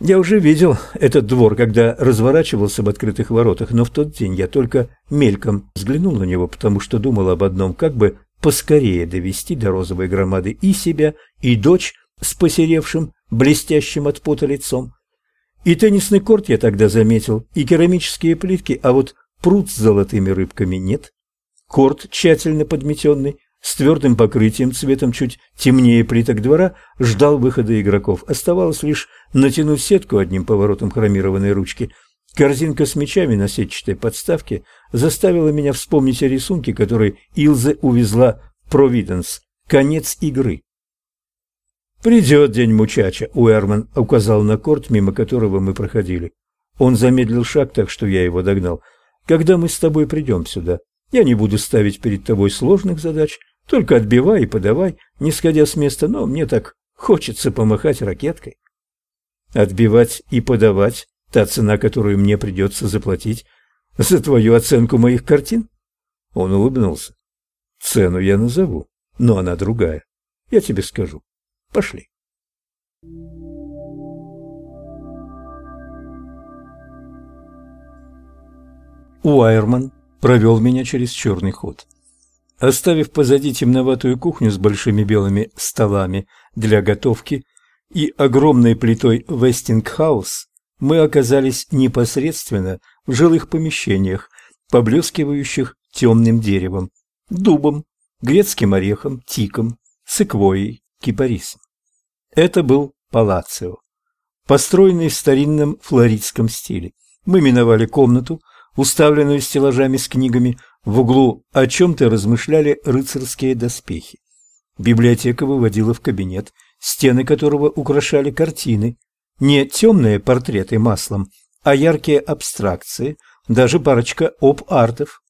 Я уже видел этот двор, когда разворачивался в открытых воротах, но в тот день я только мельком взглянул на него, потому что думал об одном, как бы поскорее довести до розовой громады и себя, и дочь с посеревшим, блестящим от пота лицом. И теннисный корт я тогда заметил, и керамические плитки, а вот пруд с золотыми рыбками нет. Корт тщательно подметенный, с твердым покрытием цветом чуть темнее плиток двора, ждал выхода игроков. Оставалось лишь натянуть сетку одним поворотом хромированной ручки. Корзинка с мячами на сетчатой подставке заставила меня вспомнить о рисунке, который Илзе увезла в Провиденс. Конец игры. «Придет день мучача», — Уэрман указал на корт, мимо которого мы проходили. Он замедлил шаг так, что я его догнал. «Когда мы с тобой придем сюда, я не буду ставить перед тобой сложных задач, только отбивай и подавай, не сходя с места, но мне так хочется помахать ракеткой». «Отбивать и подавать — та цена, которую мне придется заплатить за твою оценку моих картин?» Он улыбнулся. «Цену я назову, но она другая. Я тебе скажу. Пошли. Уайерман провел меня через черный ход. Оставив позади темноватую кухню с большими белыми столами для готовки и огромной плитой Вестингхаус, мы оказались непосредственно в жилых помещениях, поблескивающих темным деревом, дубом, грецким орехом, тиком, секвойей, кипарисом. Это был палацио, построенный в старинном флоридском стиле. Мы миновали комнату, уставленную стеллажами с книгами, в углу о чем-то размышляли рыцарские доспехи. Библиотека выводила в кабинет, стены которого украшали картины, не темные портреты маслом, а яркие абстракции, даже парочка оп-артов.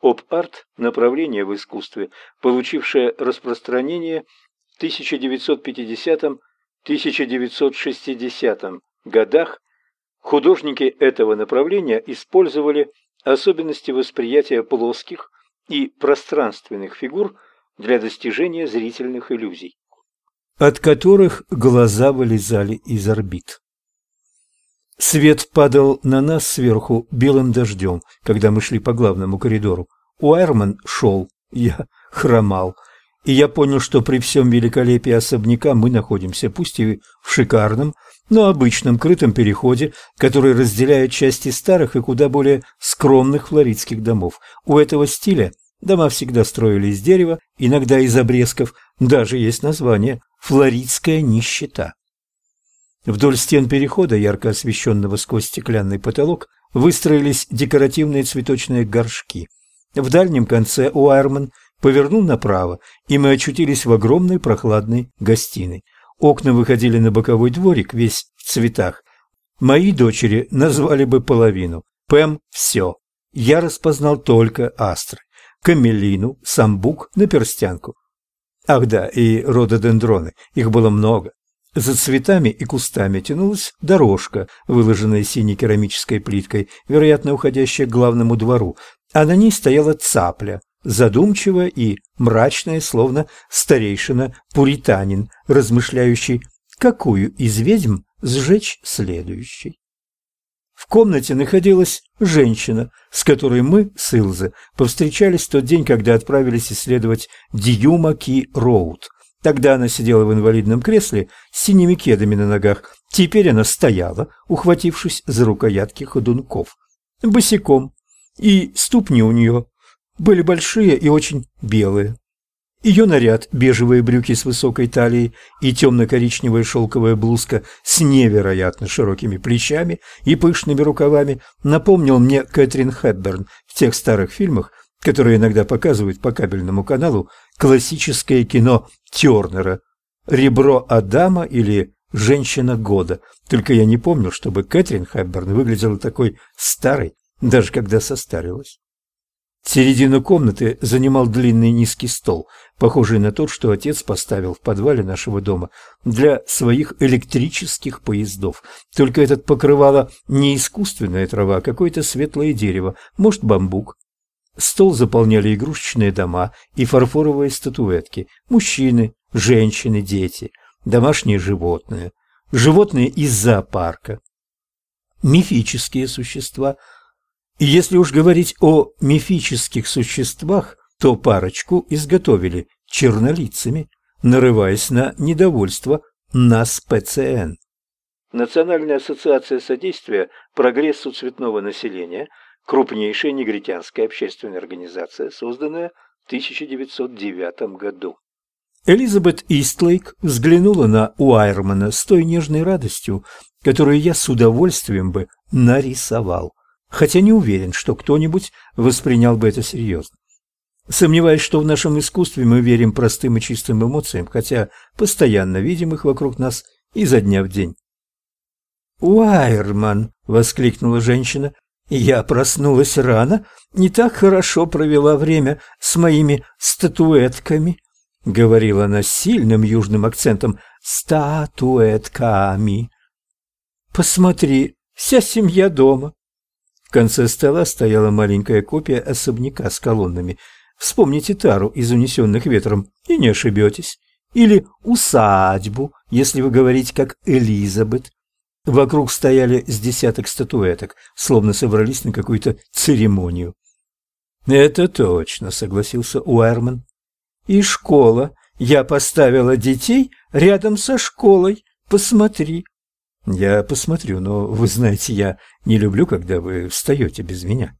Оп-арт – направление в искусстве, получившее распространение 1950-1960 годах художники этого направления использовали особенности восприятия плоских и пространственных фигур для достижения зрительных иллюзий, от которых глаза вылезали из орбит. Свет падал на нас сверху белым дождем, когда мы шли по главному коридору. Уайерман шел, я хромал – и я понял, что при всем великолепии особняка мы находимся пусть и в шикарном, но обычном крытом переходе, который разделяет части старых и куда более скромных флоридских домов. У этого стиля дома всегда строили из дерева, иногда из обрезков, даже есть название «флоридская нищета». Вдоль стен перехода, ярко освещенного сквозь стеклянный потолок, выстроились декоративные цветочные горшки. В дальнем конце Уайерман повернул направо, и мы очутились в огромной прохладной гостиной. Окна выходили на боковой дворик, весь в цветах. Мои дочери назвали бы половину. Пэм – все. Я распознал только астры. Камелину, самбук, наперстянку. Ах да, и рододендроны. Их было много. За цветами и кустами тянулась дорожка, выложенная синей керамической плиткой, вероятно, уходящая к главному двору, а на ней стояла цапля, задумчиво и мрачная, словно старейшина-пуританин, размышляющий, какую из ведьм сжечь следующей. В комнате находилась женщина, с которой мы с Илзе повстречались в тот день, когда отправились исследовать Диюма Ки Роуд. Тогда она сидела в инвалидном кресле с синими кедами на ногах. Теперь она стояла, ухватившись за рукоятки ходунков. Босиком. И ступни у нее были большие и очень белые. Ее наряд, бежевые брюки с высокой талией и темно-коричневая шелковая блузка с невероятно широкими плечами и пышными рукавами, напомнил мне Кэтрин Хэтберн в тех старых фильмах, которые иногда показывают по кабельному каналу классическое кино Тернера «Ребро Адама» или «Женщина года». Только я не помню, чтобы Кэтрин Хэтберн выглядела такой старой, даже когда состарилась. Середину комнаты занимал длинный низкий стол, похожий на тот, что отец поставил в подвале нашего дома для своих электрических поездов. Только этот покрывало не искусственная трава, а какое-то светлое дерево, может, бамбук. Стол заполняли игрушечные дома и фарфоровые статуэтки, мужчины, женщины, дети, домашние животные. животные из зоопарка, мифические существа. И если уж говорить о мифических существах, то парочку изготовили чернолицами, нарываясь на недовольство нас ПЦН. Национальная ассоциация содействия прогрессу цветного населения – крупнейшая негритянская общественная организация, созданная в 1909 году. Элизабет Истлейк взглянула на Уайермана с той нежной радостью, которую я с удовольствием бы нарисовал, хотя не уверен, что кто-нибудь воспринял бы это серьезно. Сомневаюсь, что в нашем искусстве мы верим простым и чистым эмоциям, хотя постоянно видим их вокруг нас изо дня в день. «Уайерман!» — воскликнула женщина. «Я проснулась рано, не так хорошо провела время с моими статуэтками», — говорила она сильным южным акцентом. «Статуэтками». «Посмотри, вся семья дома». В конце стола стояла маленькая копия особняка с колоннами — Вспомните тару из «Унесенных ветром» и не ошибетесь. Или усадьбу, если вы говорите как Элизабет. Вокруг стояли с десяток статуэток, словно собрались на какую-то церемонию. «Это точно», — согласился Уэрман. «И школа. Я поставила детей рядом со школой. Посмотри». «Я посмотрю, но, вы знаете, я не люблю, когда вы встаете без меня».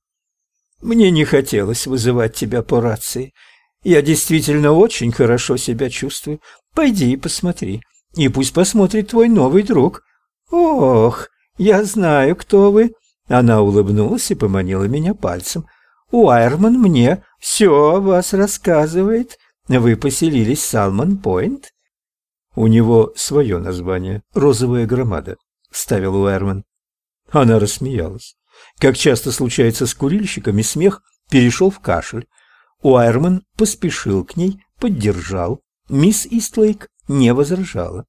Мне не хотелось вызывать тебя по рации. Я действительно очень хорошо себя чувствую. Пойди и посмотри. И пусть посмотрит твой новый друг. Ох, я знаю, кто вы. Она улыбнулась и поманила меня пальцем. Уайерман мне все о вас рассказывает. Вы поселились в Салмон-Пойнт? У него свое название — «Розовая громада», — ставил Уайерман. Она рассмеялась. Как часто случается с курильщиками, смех перешел в кашель. Уайерман поспешил к ней, поддержал. Мисс Истлейк не возражала.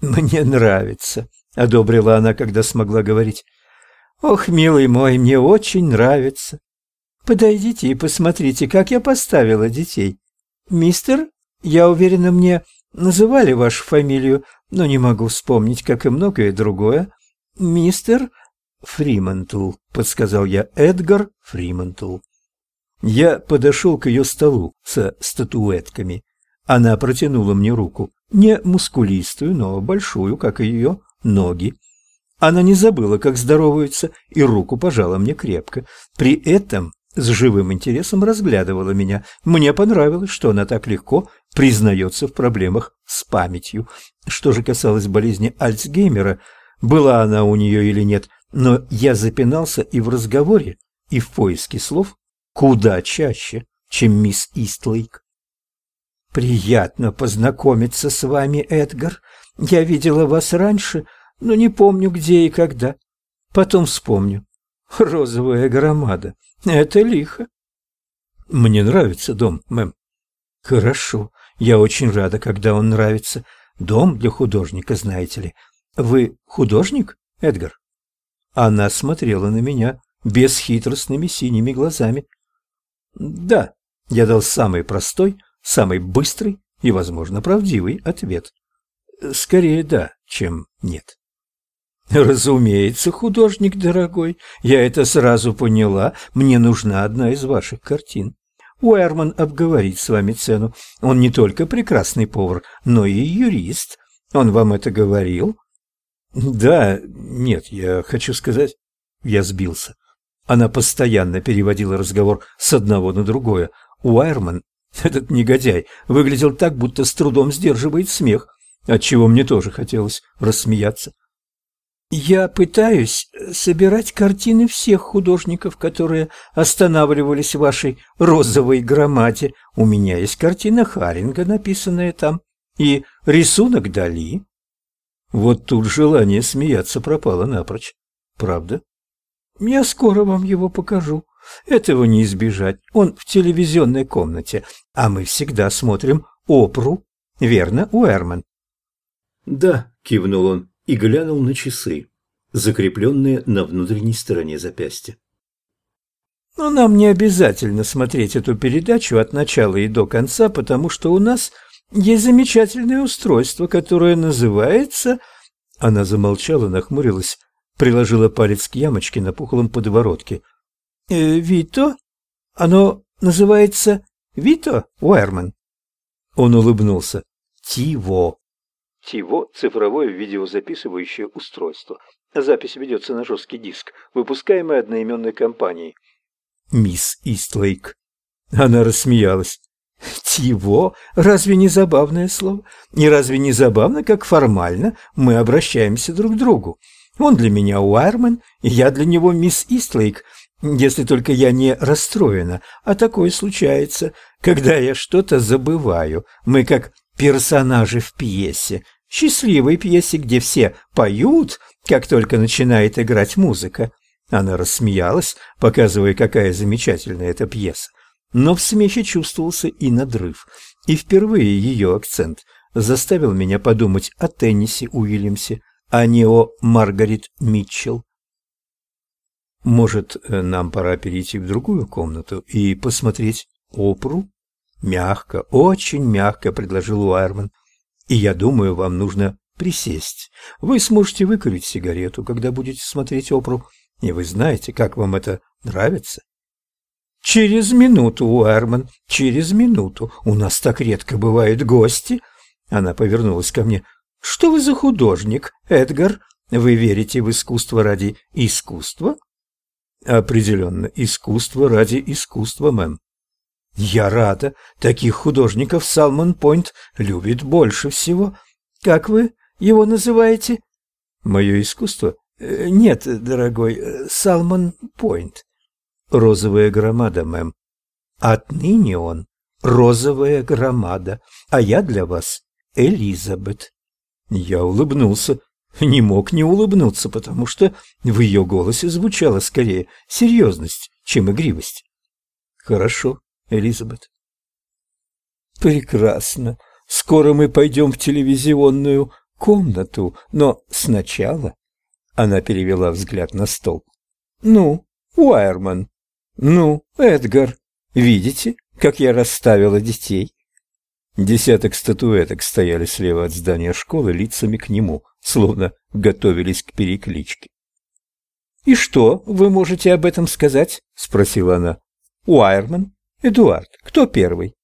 «Мне нравится», — одобрила она, когда смогла говорить. «Ох, милый мой, мне очень нравится. Подойдите и посмотрите, как я поставила детей. Мистер, я уверена, мне называли вашу фамилию, но не могу вспомнить, как и многое другое. Мистер Фримантл, подсказал я, Эдгар Фримантл. Я подошел к ее столу со статуэтками. Она протянула мне руку, не мускулистую, но большую, как и ее ноги. Она не забыла, как здороваются, и руку пожала мне крепко. При этом с живым интересом разглядывала меня. Мне понравилось, что она так легко признается в проблемах с памятью. Что же касалось болезни Альцгеймера, была она у нее или нет, но я запинался и в разговоре, и в поиске слов куда чаще, чем мисс Истлейк. «Приятно познакомиться с вами, Эдгар. Я видела вас раньше, но не помню, где и когда. Потом вспомню. Розовая громада. Это лихо». «Мне нравится дом, мэм». «Хорошо. Я очень рада, когда он нравится. Дом для художника, знаете ли. Вы художник, Эдгар?» Она смотрела на меня бесхитростными синими глазами. «Да», — я дал самый простой, самый быстрый и, возможно, правдивый ответ. «Скорее да, чем нет». «Разумеется, художник дорогой, я это сразу поняла. Мне нужна одна из ваших картин. Уэрман обговорит с вами цену. Он не только прекрасный повар, но и юрист. Он вам это говорил?» Да, нет, я хочу сказать, я сбился. Она постоянно переводила разговор с одного на другое. Уайерман, этот негодяй, выглядел так, будто с трудом сдерживает смех, отчего мне тоже хотелось рассмеяться. Я пытаюсь собирать картины всех художников, которые останавливались в вашей розовой громаде. У меня есть картина Харинга, написанная там, и рисунок Дали. Вот тут желание смеяться пропало напрочь. Правда? Я скоро вам его покажу. Этого не избежать. Он в телевизионной комнате, а мы всегда смотрим опру. Верно, Уэрман? Да, кивнул он и глянул на часы, закрепленные на внутренней стороне запястья. Но нам не обязательно смотреть эту передачу от начала и до конца, потому что у нас есть замечательное устройство, которое называется Она замолчала, нахмурилась, приложила палец к ямочке на пухлом подворотке. «Э, «Вито? Оно называется Вито, Уэрман?» Он улыбнулся. «Тиво». ТИВО – цифровое видеозаписывающее устройство. Запись ведется на жесткий диск, выпускаемый одноименной компанией. Мисс Истлейк. Она рассмеялась. «Тиво? Разве не забавное слово? И разве не забавно, как формально мы обращаемся друг к другу? Он для меня Уайерман, и я для него мисс Истлейк, если только я не расстроена, а такое случается, когда я что-то забываю. Мы как персонажи в пьесе, счастливой пьесе, где все поют, как только начинает играть музыка. Она рассмеялась, показывая, какая замечательная эта пьеса. Но в смехе чувствовался и надрыв, и впервые ее акцент заставил меня подумать о Теннисе Уильямсе, а не о Маргарет Митчелл. Может, нам пора перейти в другую комнату и посмотреть оперу? Мягко, очень мягко предложил Уайерман. И я думаю, вам нужно присесть. Вы сможете выкурить сигарету, когда будете смотреть оперу, и вы знаете, как вам это нравится. Через минуту, Уэрман, через минуту. У нас так редко бывают гости. Она повернулась ко мне. Что вы за художник, Эдгар? Вы верите в искусство ради искусства? Определенно, искусство ради искусства, мэм. Я рада. Таких художников Салмон Пойнт любит больше всего. Как вы его называете? Мое искусство? Э, нет, дорогой, э, Салмон Пойнт. Розовая громада, мэм. Отныне он розовая громада, а я для вас Элизабет. Я улыбнулся. Не мог не улыбнуться, потому что в ее голосе звучала скорее серьезность, чем игривость. Хорошо, Элизабет. Прекрасно. Скоро мы пойдем в телевизионную комнату, но сначала... Она перевела взгляд на стол. Ну, Уайерман. Ну, Эдгар. Видите, как я расставила детей? Десяток статуэток стояли слева от здания школы лицами к нему, словно готовились к перекличке. «И что вы можете об этом сказать?» — спросила она. «Уайерман Эдуард, кто первый?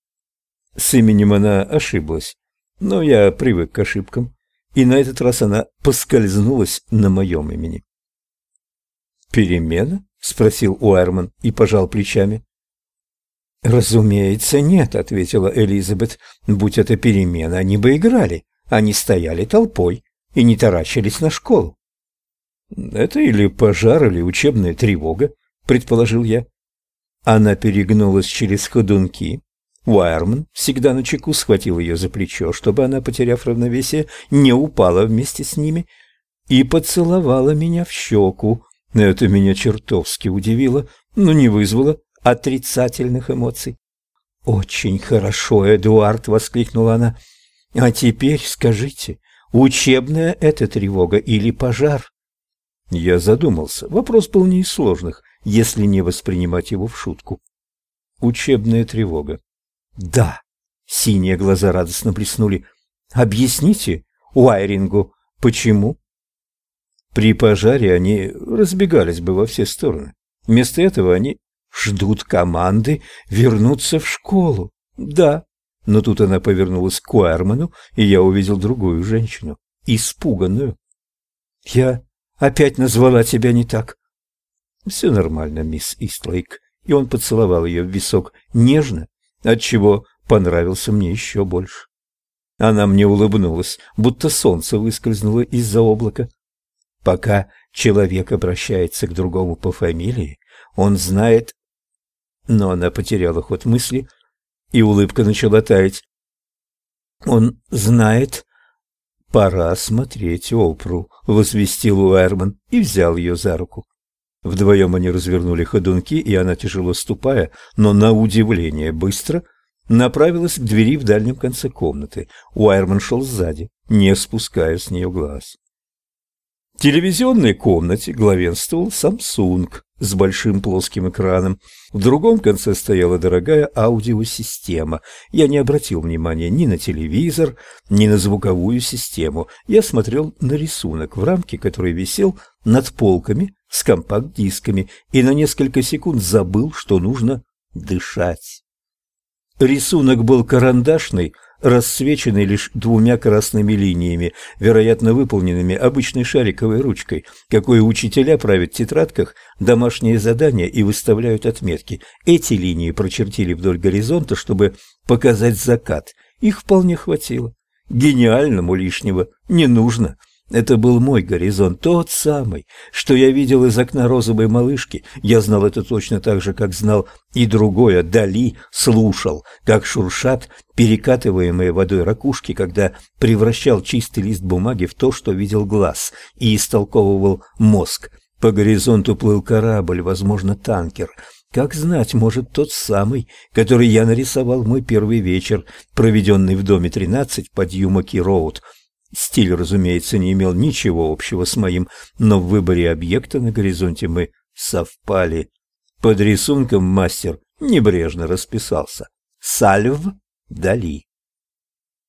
С именем она ошиблась, но я привык к ошибкам, и на этот раз она поскользнулась на моем имени. «Перемена?» — спросил Уайерман и пожал плечами. «Разумеется, нет», — ответила Элизабет. «Будь это перемена, они бы играли. Они стояли толпой и не таращились на школу». «Это или пожар, или учебная тревога», — предположил я. Она перегнулась через ходунки. Уайерман, всегда на чеку, схватил ее за плечо, чтобы она, потеряв равновесие, не упала вместе с ними, и поцеловала меня в щеку. Это меня чертовски удивило, но не вызвало отрицательных эмоций. «Очень хорошо, Эдуард!» — воскликнула она. «А теперь скажите, учебная это тревога или пожар?» Я задумался. Вопрос был не из сложных если не воспринимать его в шутку. Учебная тревога. Да. Синие глаза радостно блеснули. Объясните Уайрингу, почему? При пожаре они разбегались бы во все стороны. Вместо этого они ждут команды вернуться в школу. Да. Но тут она повернулась к Уайерману, и я увидел другую женщину, испуганную. Я опять назвала тебя не так. «Все нормально, мисс Истлейк». И он поцеловал ее в висок нежно, отчего понравился мне еще больше. Она мне улыбнулась, будто солнце выскользнуло из-за облака. Пока человек обращается к другому по фамилии, он знает... Но она потеряла ход мысли, и улыбка начала таять. Он знает... «Пора смотреть Опру», — возвестил Уэрман и взял ее за руку. Вдвоем они развернули ходунки, и она, тяжело ступая, но на удивление быстро, направилась к двери в дальнем конце комнаты. Уайерман шел сзади, не спуская с нее глаз. В телевизионной комнате главенствовал Samsung. с большим плоским экраном. В другом конце стояла дорогая аудиосистема. Я не обратил внимания ни на телевизор, ни на звуковую систему. Я смотрел на рисунок в рамке, который висел над полками с компакт-дисками, и на несколько секунд забыл, что нужно дышать. Рисунок был карандашный, рассвеченный лишь двумя красными линиями, вероятно, выполненными обычной шариковой ручкой, какой учителя правят в тетрадках домашние задания и выставляют отметки. Эти линии прочертили вдоль горизонта, чтобы показать закат. Их вполне хватило. Гениальному лишнего не нужно. Это был мой горизонт, тот самый, что я видел из окна розовой малышки. Я знал это точно так же, как знал и другое. Дали слушал, как шуршат перекатываемые водой ракушки, когда превращал чистый лист бумаги в то, что видел глаз, и истолковывал мозг. По горизонту плыл корабль, возможно, танкер. Как знать, может, тот самый, который я нарисовал в мой первый вечер, проведенный в доме 13 под Юмаки-Роуд – Стиль, разумеется, не имел ничего общего с моим, но в выборе объекта на горизонте мы совпали. Под рисунком мастер небрежно расписался. Сальв Дали.